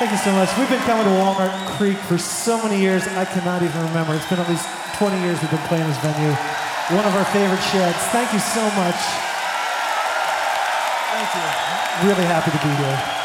Thank you so much. We've been coming to Walnut Creek for so many years, I cannot even remember. It's been at least 20 years we've been playing this venue. One of our favorite sheds. Thank you so much. Thank you. Really happy to be here.